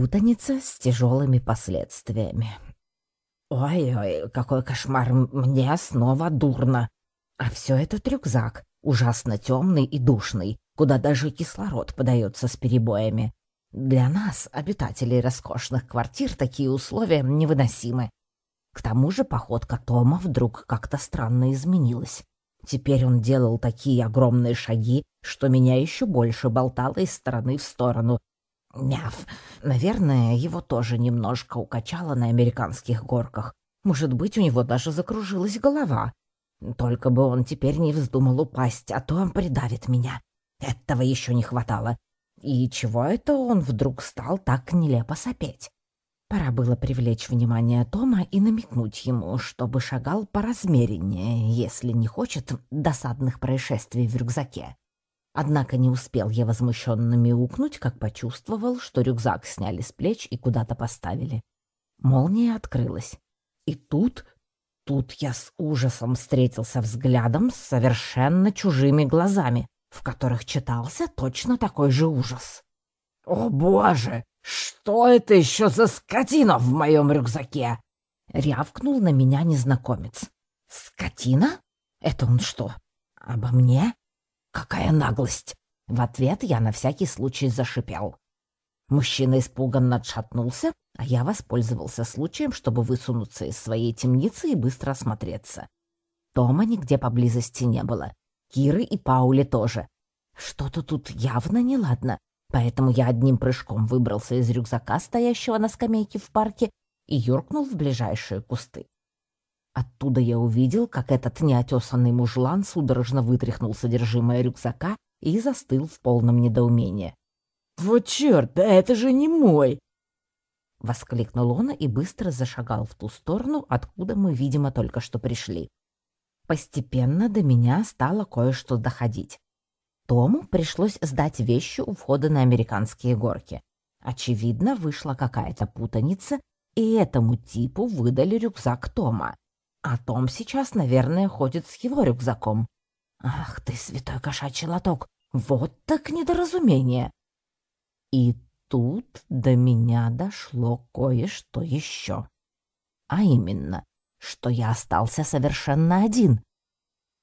Путаница с тяжелыми последствиями. Ой-ой, какой кошмар, мне снова дурно. А все этот рюкзак, ужасно темный и душный, куда даже кислород подается с перебоями. Для нас, обитателей роскошных квартир, такие условия невыносимы. К тому же походка Тома вдруг как-то странно изменилась. Теперь он делал такие огромные шаги, что меня еще больше болтало из стороны в сторону. Мяв. Наверное, его тоже немножко укачало на американских горках. Может быть, у него даже закружилась голова. Только бы он теперь не вздумал упасть, а то он придавит меня. Этого еще не хватало. И чего это он вдруг стал так нелепо сопеть? Пора было привлечь внимание Тома и намекнуть ему, чтобы шагал поразмереннее, если не хочет досадных происшествий в рюкзаке. Однако не успел я возмущенно мяукнуть, как почувствовал, что рюкзак сняли с плеч и куда-то поставили. Молния открылась. И тут, тут я с ужасом встретился взглядом с совершенно чужими глазами, в которых читался точно такой же ужас. «О, боже! Что это еще за скотина в моем рюкзаке?» Рявкнул на меня незнакомец. «Скотина? Это он что, обо мне?» «Какая наглость!» В ответ я на всякий случай зашипел. Мужчина испуганно отшатнулся, а я воспользовался случаем, чтобы высунуться из своей темницы и быстро осмотреться. Тома нигде поблизости не было. Киры и Паули тоже. Что-то тут явно неладно, поэтому я одним прыжком выбрался из рюкзака, стоящего на скамейке в парке, и юркнул в ближайшие кусты. Оттуда я увидел, как этот неотесанный мужлан судорожно вытряхнул содержимое рюкзака и застыл в полном недоумении. «Вот черт, да это же не мой!» Воскликнул он и быстро зашагал в ту сторону, откуда мы, видимо, только что пришли. Постепенно до меня стало кое-что доходить. Тому пришлось сдать вещи у входа на американские горки. Очевидно, вышла какая-то путаница, и этому типу выдали рюкзак Тома. А Том сейчас, наверное, ходит с его рюкзаком. Ах ты, святой кошачий лоток, вот так недоразумение. И тут до меня дошло кое-что еще. А именно, что я остался совершенно один.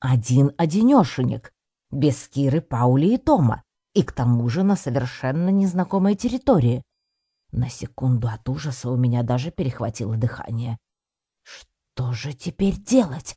Один-одинешенек, без Киры, Паули и Тома, и к тому же на совершенно незнакомой территории. На секунду от ужаса у меня даже перехватило дыхание. Что же теперь делать?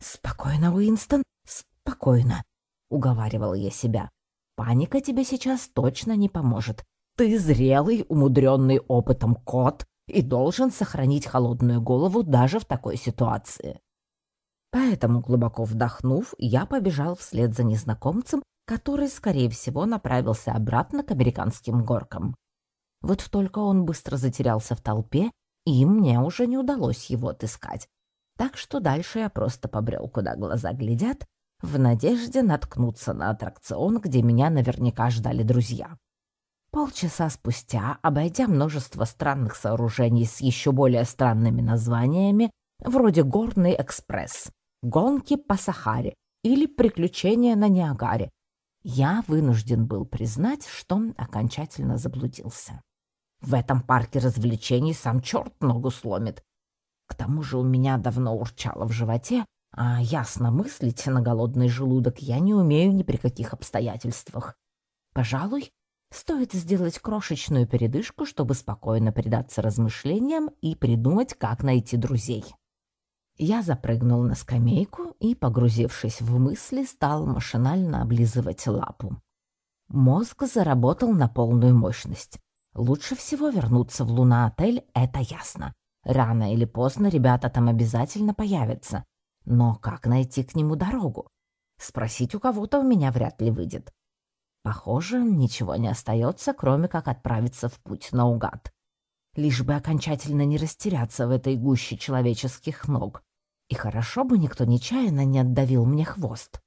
Спокойно, Уинстон, спокойно, уговаривал я себя. Паника тебе сейчас точно не поможет. Ты зрелый, умудренный опытом кот и должен сохранить холодную голову даже в такой ситуации. Поэтому, глубоко вдохнув, я побежал вслед за незнакомцем, который, скорее всего, направился обратно к американским горкам. Вот только он быстро затерялся в толпе, и мне уже не удалось его отыскать. Так что дальше я просто побрел, куда глаза глядят, в надежде наткнуться на аттракцион, где меня наверняка ждали друзья. Полчаса спустя, обойдя множество странных сооружений с еще более странными названиями, вроде «Горный экспресс», «Гонки по Сахаре» или «Приключения на Ниагаре», я вынужден был признать, что окончательно заблудился. В этом парке развлечений сам черт ногу сломит. К тому же у меня давно урчало в животе, а ясно мыслить на голодный желудок я не умею ни при каких обстоятельствах. Пожалуй, стоит сделать крошечную передышку, чтобы спокойно предаться размышлениям и придумать, как найти друзей. Я запрыгнул на скамейку и, погрузившись в мысли, стал машинально облизывать лапу. Мозг заработал на полную мощность. Лучше всего вернуться в Луна-отель, это ясно. Рано или поздно ребята там обязательно появятся. Но как найти к нему дорогу? Спросить у кого-то у меня вряд ли выйдет. Похоже, ничего не остается, кроме как отправиться в путь наугад. Лишь бы окончательно не растеряться в этой гуще человеческих ног. И хорошо бы никто нечаянно не отдавил мне хвост.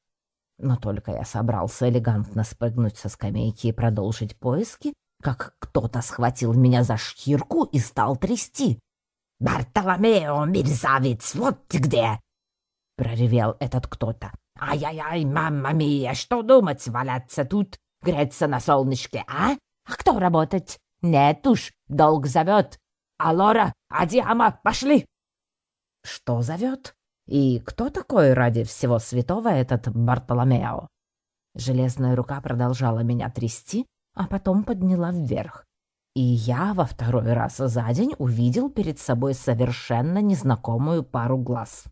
Но только я собрался элегантно спрыгнуть со скамейки и продолжить поиски, как кто-то схватил меня за шкирку и стал трясти. «Бартоломео, мерзавец, вот ты где!» — проревел этот кто-то. «Ай-яй-яй, мамма мия, что думать, валяться тут, греться на солнышке, а? А кто работать? Нет уж, долг зовет. Алора, Адиама, пошли!» «Что зовет? И кто такой ради всего святого этот Бартоломео?» Железная рука продолжала меня трясти, а потом подняла вверх. И я во второй раз за день увидел перед собой совершенно незнакомую пару глаз.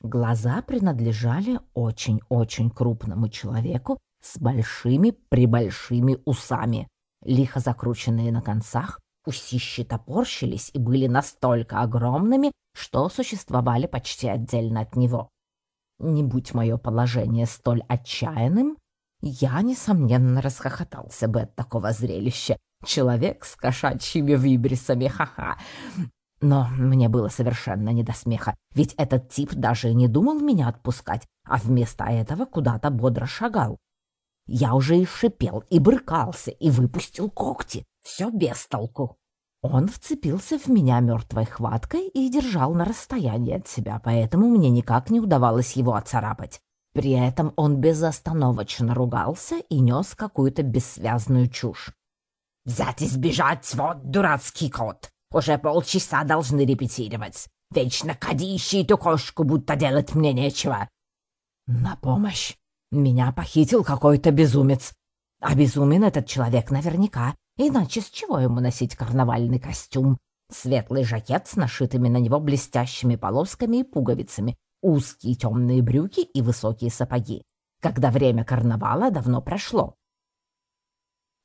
Глаза принадлежали очень-очень крупному человеку с большими-пребольшими усами, лихо закрученные на концах, усищи топорщились и были настолько огромными, что существовали почти отдельно от него. Не будь мое положение столь отчаянным, я, несомненно, расхохотался бы от такого зрелища. Человек с кошачьими вибрисами, ха-ха. Но мне было совершенно не до смеха, ведь этот тип даже не думал меня отпускать, а вместо этого куда-то бодро шагал. Я уже и шипел, и брыкался, и выпустил когти. Все без толку. Он вцепился в меня мертвой хваткой и держал на расстоянии от себя, поэтому мне никак не удавалось его оцарапать. При этом он безостановочно ругался и нес какую-то бессвязную чушь. «Взять и сбежать, вот дурацкий кот! Уже полчаса должны репетировать. Вечно кади ищи эту кошку, будто делать мне нечего. На помощь! Меня похитил какой-то безумец. А безумен этот человек наверняка, иначе с чего ему носить карнавальный костюм? Светлый жакет с нашитыми на него блестящими полосками и пуговицами, узкие темные брюки и высокие сапоги. Когда время карнавала давно прошло.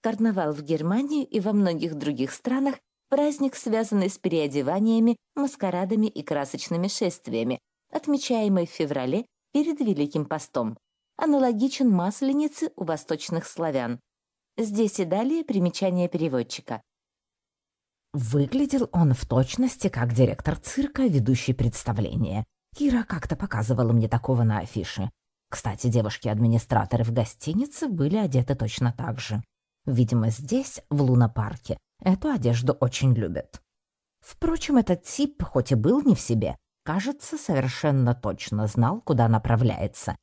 Карнавал в Германии и во многих других странах праздник, связанный с переодеваниями, маскарадами и красочными шествиями, отмечаемый в феврале перед Великим постом. Аналогичен масленице у восточных славян. Здесь и далее примечание переводчика. Выглядел он в точности как директор цирка, ведущий представление. Кира как-то показывала мне такого на афише. Кстати, девушки-администраторы в гостинице были одеты точно так же. Видимо, здесь, в лунопарке, Эту одежду очень любят. Впрочем, этот тип, хоть и был не в себе, кажется, совершенно точно знал, куда направляется.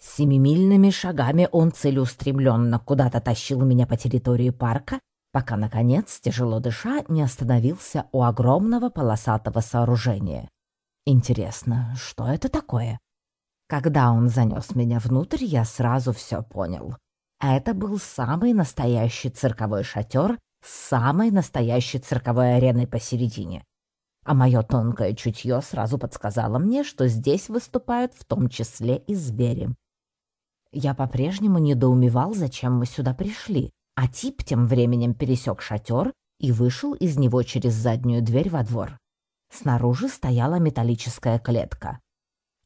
Семимильными шагами он целеустремленно куда-то тащил меня по территории парка, пока, наконец, тяжело дыша, не остановился у огромного полосатого сооружения. Интересно, что это такое? Когда он занес меня внутрь, я сразу все понял. Это был самый настоящий цирковой шатер, с самой настоящей цирковой ареной посередине. А мое тонкое чутье сразу подсказало мне, что здесь выступают в том числе и звери. Я по-прежнему недоумевал, зачем мы сюда пришли, а тип тем временем пересек шатер и вышел из него через заднюю дверь во двор. Снаружи стояла металлическая клетка.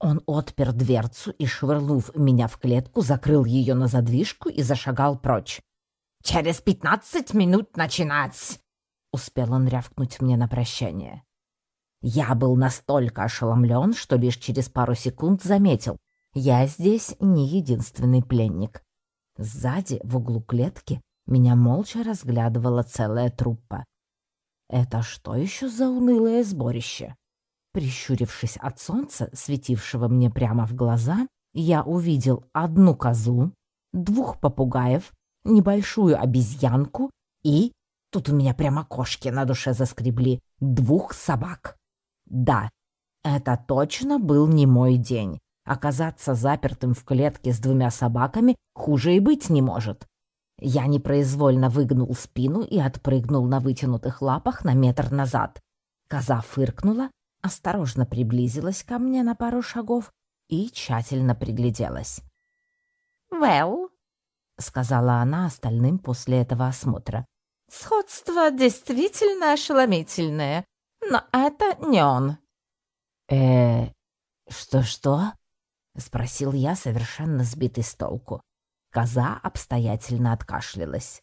Он отпер дверцу и, швырнув меня в клетку, закрыл ее на задвижку и зашагал прочь. «Через пятнадцать минут начинать!» — успел он рявкнуть мне на прощание. Я был настолько ошеломлен, что лишь через пару секунд заметил. Я здесь не единственный пленник. Сзади, в углу клетки, меня молча разглядывала целая труппа. Это что еще за унылое сборище? Прищурившись от солнца, светившего мне прямо в глаза, я увидел одну козу, двух попугаев, небольшую обезьянку и... Тут у меня прямо кошки на душе заскребли. Двух собак. Да, это точно был не мой день. Оказаться запертым в клетке с двумя собаками хуже и быть не может. Я непроизвольно выгнул спину и отпрыгнул на вытянутых лапах на метр назад. Коза фыркнула, осторожно приблизилась ко мне на пару шагов и тщательно пригляделась. «Well, — сказала она остальным после этого осмотра. «Сходство действительно ошеломительное, но это не он». «Э, что-что?» — спросил я, совершенно сбитый с толку. Коза обстоятельно откашлялась.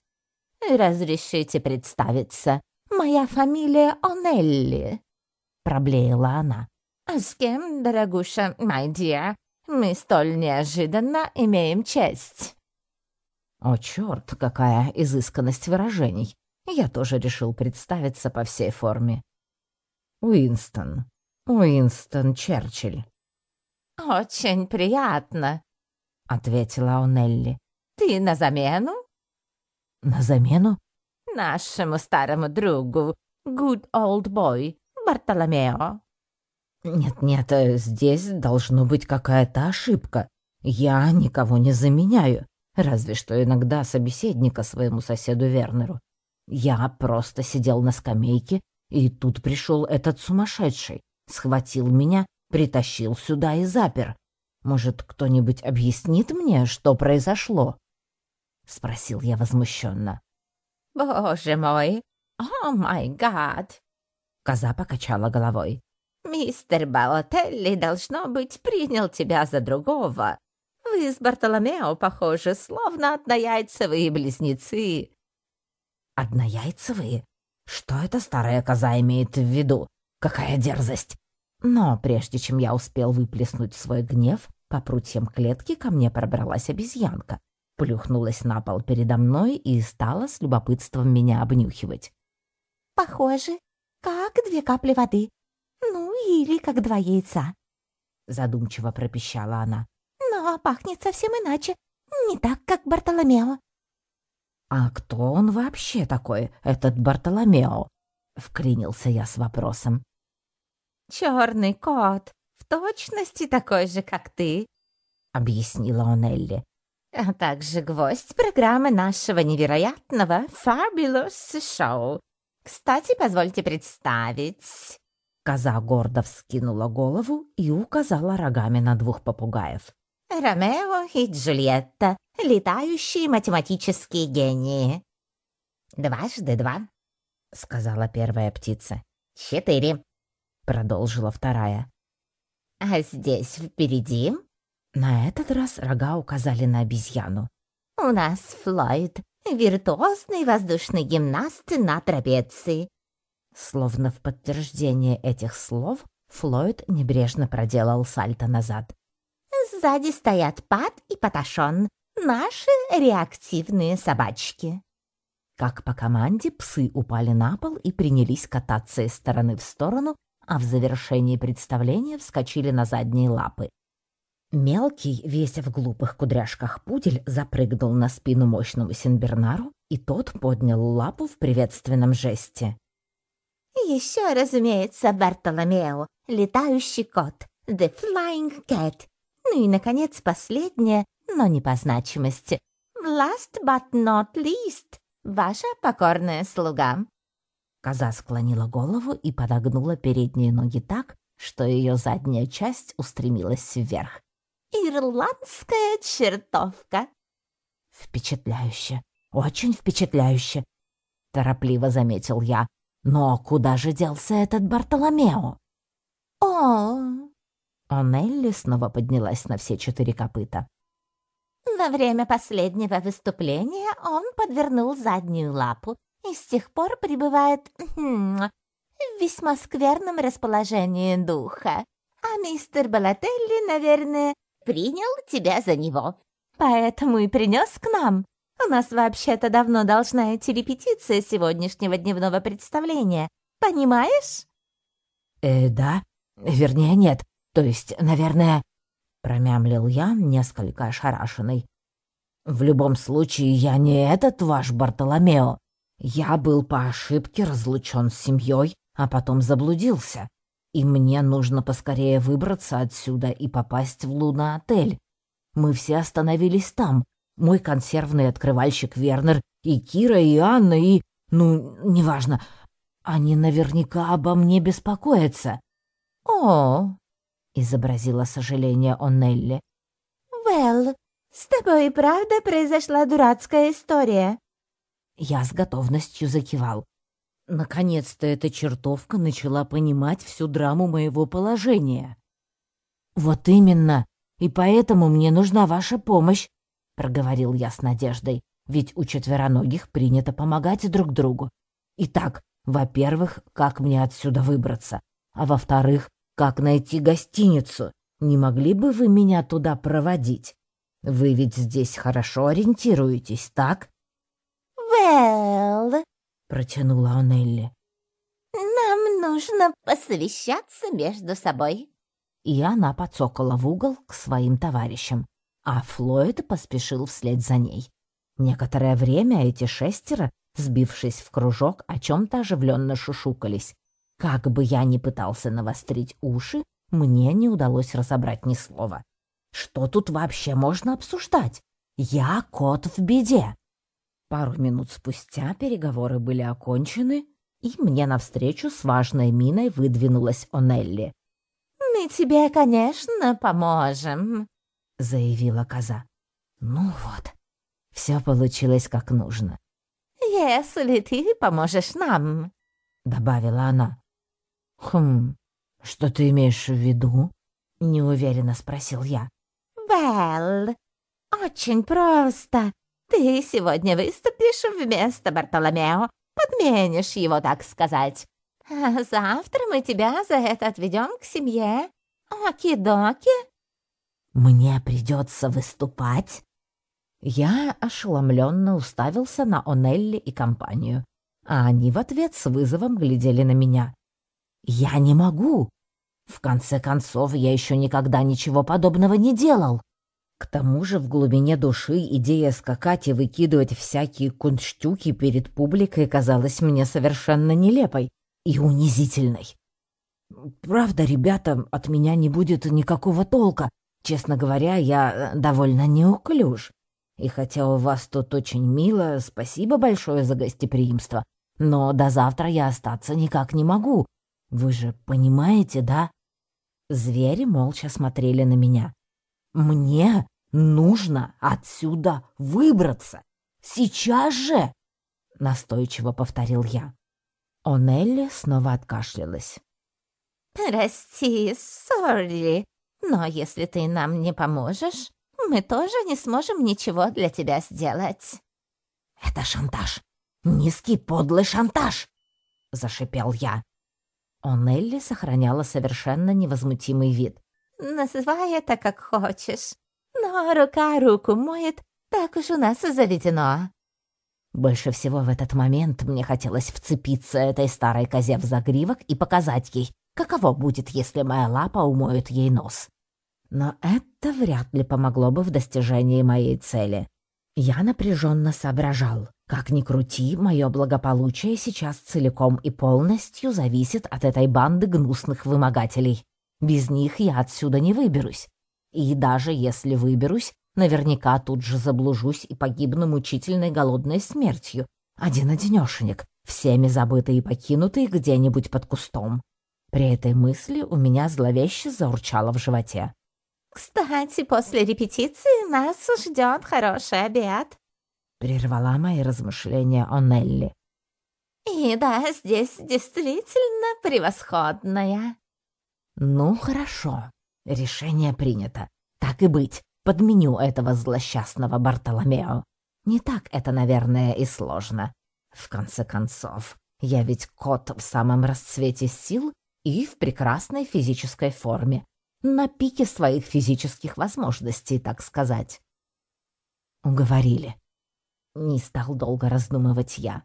«Разрешите представиться. Моя фамилия Онелли», — проблеяла она. «А с кем, дорогуша, dear, мы столь неожиданно имеем честь?» О, черт, какая изысканность выражений. Я тоже решил представиться по всей форме. Уинстон. Уинстон Черчилль. «Очень приятно», — ответила Онелли. «Ты на замену?» «На замену?» нашему старому другу, good old boy, Бартоломео?» «Нет-нет, э, здесь должно быть какая-то ошибка. Я никого не заменяю, разве что иногда собеседника своему соседу Вернеру. Я просто сидел на скамейке, и тут пришел этот сумасшедший, схватил меня, притащил сюда и запер. Может, кто-нибудь объяснит мне, что произошло?» — спросил я возмущенно. «Боже мой! О май гад!» Коза покачала головой. «Мистер Балотелли, должно быть, принял тебя за другого. Вы с Бартоломео похожи, словно однояйцевые близнецы». «Однояйцевые? Что эта старая коза имеет в виду? Какая дерзость!» Но прежде чем я успел выплеснуть свой гнев, по прутьям клетки ко мне пробралась обезьянка, плюхнулась на пол передо мной и стала с любопытством меня обнюхивать. «Похоже, как две капли воды. Ну, или как два яйца», — задумчиво пропищала она. «Но пахнет совсем иначе, не так, как Бартоломео». «А кто он вообще такой, этот Бартоломео?» — вклинился я с вопросом. «Черный кот, в точности такой же, как ты», — объяснила Онелли. «А также гвоздь программы нашего невероятного Fabulous Show. Кстати, позвольте представить...» Коза гордо вскинула голову и указала рогами на двух попугаев. «Ромео и Джульетта, летающие математические гении». «Дважды два», — сказала первая птица. «Четыре», — продолжила вторая. «А здесь впереди...» На этот раз рога указали на обезьяну. «У нас Флойд, виртуозный воздушный гимнаст на трапеции». Словно в подтверждение этих слов, Флойд небрежно проделал сальто назад. «Сзади стоят Пат и Паташон, наши реактивные собачки». Как по команде псы упали на пол и принялись кататься из стороны в сторону, а в завершении представления вскочили на задние лапы. Мелкий, весь в глупых кудряшках пудель, запрыгнул на спину мощному Синбернару, и тот поднял лапу в приветственном жесте. «Еще, разумеется, Бартоломео, летающий кот, The Flying Cat. Ну и, наконец, последнее, но не по значимости. Last but not least, ваша покорная слуга». Коза склонила голову и подогнула передние ноги так, что ее задняя часть устремилась вверх. «Ирландская чертовка!» «Впечатляюще, очень впечатляюще!» — торопливо заметил я. «Но куда же делся этот Бартоломео?» «О!» Онелли снова поднялась на все четыре копыта. Во время последнего выступления он подвернул заднюю лапу и с тех пор пребывает в весьма скверном расположении духа. А мистер Балателли, наверное, принял тебя за него. Поэтому и принес к нам. У нас вообще-то давно должна идти репетиция сегодняшнего дневного представления. Понимаешь? Э, да. Вернее, нет. То есть, наверное, промямлил я, несколько ошарашенный. В любом случае, я не этот ваш Бартоломео. Я был по ошибке разлучен с семьей, а потом заблудился. И мне нужно поскорее выбраться отсюда и попасть в Луна-отель. Мы все остановились там. Мой консервный открывальщик Вернер, и Кира, и Анна, и... Ну, неважно. Они наверняка обо мне беспокоятся. «О!» — изобразила сожаление Онелли. «Вэлл, с тобой и правда произошла дурацкая история?» Я с готовностью закивал. Наконец-то эта чертовка начала понимать всю драму моего положения. «Вот именно, и поэтому мне нужна ваша помощь», — проговорил я с надеждой, «ведь у четвероногих принято помогать друг другу. Итак, во-первых, как мне отсюда выбраться, а во-вторых, как найти гостиницу? Не могли бы вы меня туда проводить? Вы ведь здесь хорошо ориентируетесь, так?» «Well...» — протянула Анелли. «Нам нужно посовещаться между собой». И она подсокала в угол к своим товарищам, а Флойд поспешил вслед за ней. Некоторое время эти шестеро, сбившись в кружок, о чем-то оживленно шушукались. Как бы я ни пытался навострить уши, мне не удалось разобрать ни слова. Что тут вообще можно обсуждать? Я кот в беде. Пару минут спустя переговоры были окончены, и мне навстречу с важной миной выдвинулась Онелли. «Мы тебе, конечно, поможем», — заявила коза. «Ну вот, все получилось как нужно». «Если ты поможешь нам», — добавила она. «Хм, что ты имеешь в виду?» — неуверенно спросил я. «Well, очень просто. Ты сегодня выступишь вместо Бартоломео, подменишь его, так сказать. А завтра мы тебя за это отведем к семье. Оки-доки». «Мне придется выступать?» Я ошеломленно уставился на Онелли и компанию, а они в ответ с вызовом глядели на меня. «Я не могу. В конце концов, я еще никогда ничего подобного не делал. К тому же в глубине души идея скакать и выкидывать всякие кунштюки перед публикой казалась мне совершенно нелепой и унизительной. Правда, ребята, от меня не будет никакого толка. Честно говоря, я э, довольно неуклюж. И хотя у вас тут очень мило, спасибо большое за гостеприимство, но до завтра я остаться никак не могу. Вы же понимаете, да? Звери молча смотрели на меня. «Мне нужно отсюда выбраться! Сейчас же!» Настойчиво повторил я. Онелли снова откашлялась. «Прости, сори, но если ты нам не поможешь, мы тоже не сможем ничего для тебя сделать». «Это шантаж! Низкий подлый шантаж!» — зашипел я. Онелли сохраняла совершенно невозмутимый вид. «Называй это как хочешь, но рука руку моет, так уж у нас заведено». Больше всего в этот момент мне хотелось вцепиться этой старой козе в загривок и показать ей, каково будет, если моя лапа умоет ей нос. Но это вряд ли помогло бы в достижении моей цели. Я напряженно соображал. Как ни крути, мое благополучие сейчас целиком и полностью зависит от этой банды гнусных вымогателей. Без них я отсюда не выберусь. И даже если выберусь, наверняка тут же заблужусь и погибну мучительной голодной смертью. Один-одинешенек, всеми забытый и покинутый где-нибудь под кустом. При этой мысли у меня зловеще заурчало в животе. «Кстати, после репетиции нас ждет хороший обед», — прервала мои размышления о Нелли. «И да, здесь действительно превосходная». «Ну, хорошо. Решение принято. Так и быть, подменю этого злосчастного Бартоломео. Не так это, наверное, и сложно. В конце концов, я ведь кот в самом расцвете сил и в прекрасной физической форме, на пике своих физических возможностей, так сказать. Уговорили. Не стал долго раздумывать я.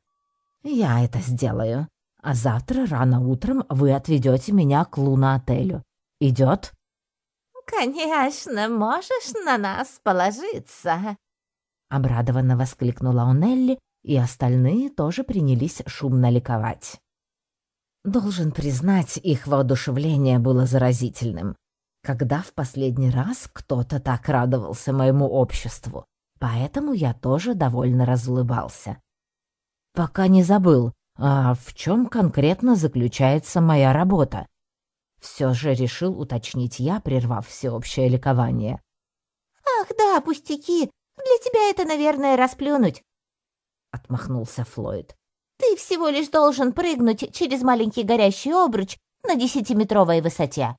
Я это сделаю. А завтра рано утром вы отведете меня к Луна-отелю. Идет? «Конечно, можешь на нас положиться!» Обрадованно воскликнула Онелли, и остальные тоже принялись шумно ликовать. Должен признать, их воодушевление было заразительным когда в последний раз кто-то так радовался моему обществу, поэтому я тоже довольно разулыбался. Пока не забыл, а в чем конкретно заключается моя работа? Все же решил уточнить я, прервав всеобщее ликование. «Ах да, пустяки! Для тебя это, наверное, расплюнуть!» Отмахнулся Флойд. «Ты всего лишь должен прыгнуть через маленький горящий обруч на десятиметровой высоте.